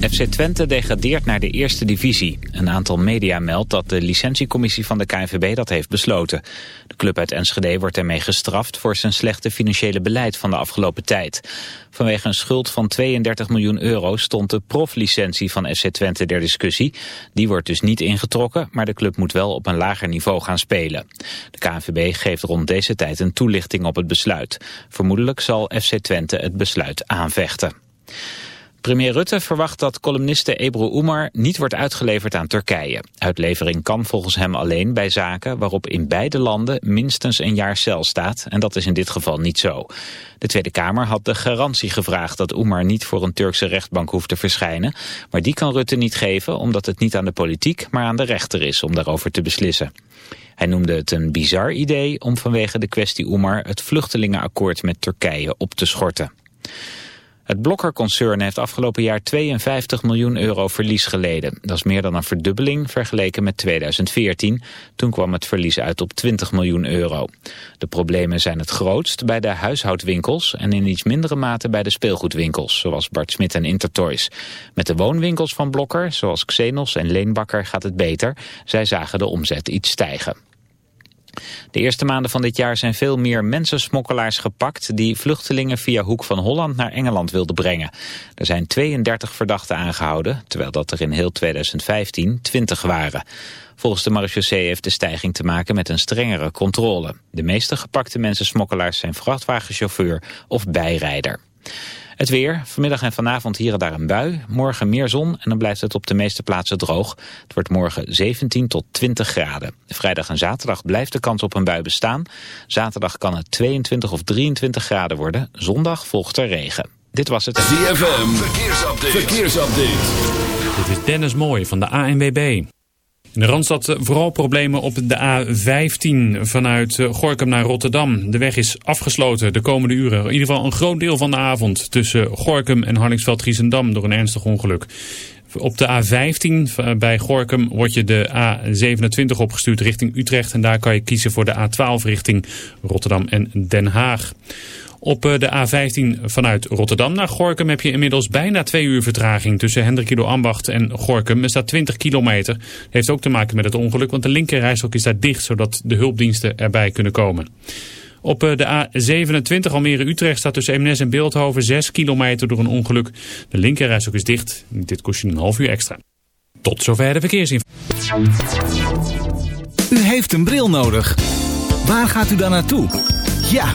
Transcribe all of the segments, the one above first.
FC Twente degradeert naar de eerste divisie. Een aantal media meldt dat de licentiecommissie van de KNVB dat heeft besloten. De club uit Enschede wordt ermee gestraft voor zijn slechte financiële beleid van de afgelopen tijd. Vanwege een schuld van 32 miljoen euro stond de proflicentie van FC Twente ter discussie. Die wordt dus niet ingetrokken, maar de club moet wel op een lager niveau gaan spelen. De KNVB geeft rond deze tijd een toelichting op het besluit. Vermoedelijk zal FC Twente het besluit aanvechten. Premier Rutte verwacht dat columniste Ebru Umar niet wordt uitgeleverd aan Turkije. Uitlevering kan volgens hem alleen bij zaken waarop in beide landen minstens een jaar cel staat. En dat is in dit geval niet zo. De Tweede Kamer had de garantie gevraagd dat Umar niet voor een Turkse rechtbank hoeft te verschijnen. Maar die kan Rutte niet geven omdat het niet aan de politiek, maar aan de rechter is om daarover te beslissen. Hij noemde het een bizar idee om vanwege de kwestie Umar het vluchtelingenakkoord met Turkije op te schorten. Het Blokker-concern heeft afgelopen jaar 52 miljoen euro verlies geleden. Dat is meer dan een verdubbeling vergeleken met 2014. Toen kwam het verlies uit op 20 miljoen euro. De problemen zijn het grootst bij de huishoudwinkels... en in iets mindere mate bij de speelgoedwinkels, zoals Bart Smit en Intertoys. Met de woonwinkels van Blokker, zoals Xenos en Leenbakker, gaat het beter. Zij zagen de omzet iets stijgen. De eerste maanden van dit jaar zijn veel meer mensensmokkelaars gepakt... die vluchtelingen via Hoek van Holland naar Engeland wilden brengen. Er zijn 32 verdachten aangehouden, terwijl dat er in heel 2015 20 waren. Volgens de marechaussee heeft de stijging te maken met een strengere controle. De meeste gepakte mensensmokkelaars zijn vrachtwagenchauffeur of bijrijder. Het weer, vanmiddag en vanavond hier en daar een bui. Morgen meer zon en dan blijft het op de meeste plaatsen droog. Het wordt morgen 17 tot 20 graden. Vrijdag en zaterdag blijft de kans op een bui bestaan. Zaterdag kan het 22 of 23 graden worden. Zondag volgt er regen. Dit was het... ZFM, verkeersupdate. verkeersupdate. Dit is Dennis Mooij van de ANWB. In de Randstad vooral problemen op de A15 vanuit eh, Gorkum naar Rotterdam. De weg is afgesloten de komende uren. In ieder geval een groot deel van de avond tussen Gorkum en Harlingsveld-Giessendam door een ernstig ongeluk. Op de A15 eh, bij Gorkum wordt je de A27 opgestuurd richting Utrecht. En daar kan je kiezen voor de A12 richting Rotterdam en Den Haag. Op eh, de A15 vanuit Rotterdam naar Gorkum heb je inmiddels bijna twee uur vertraging. Tussen Hendrikido Ambacht en Gorkum er staat 20 kilometer. Heeft ook te maken met het ongeluk, want de linkerrijstok is daar dicht... zodat de hulpdiensten erbij kunnen komen. Op eh, de A27 Almere-Utrecht staat tussen Eemnes en Beeldhoven 6 kilometer door een ongeluk. De linkerrijstok is dicht. Dit kost je een half uur extra. Tot zover de verkeersinformatie. U heeft een bril nodig. Waar gaat u dan naartoe? Ja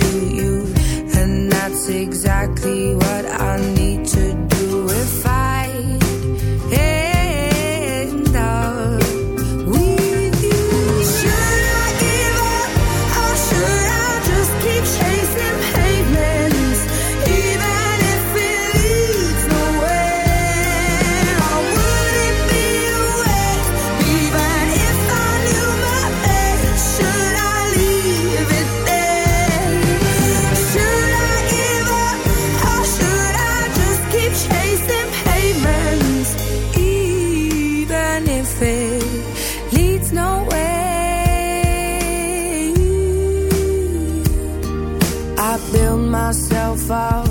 exactly what I need. Leads no way. I build myself up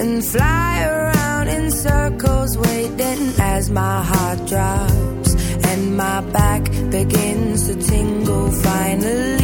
and fly around in circles, waiting as my heart drops and my back begins to tingle finally.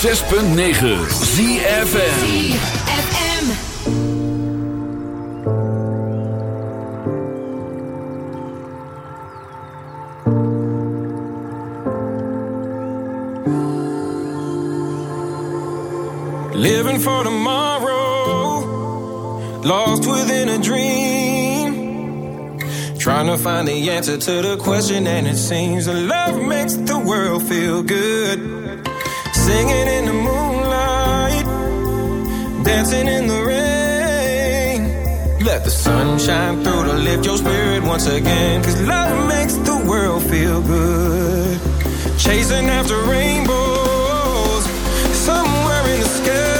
106.9 ZFM Living for tomorrow, lost within a dream. Trying to find the answer to the question, and it seems that love makes the world feel good. Singing in the moonlight, dancing in the rain. Let the sunshine through to lift your spirit once again. Cause love makes the world feel good. Chasing after rainbows, somewhere in the sky.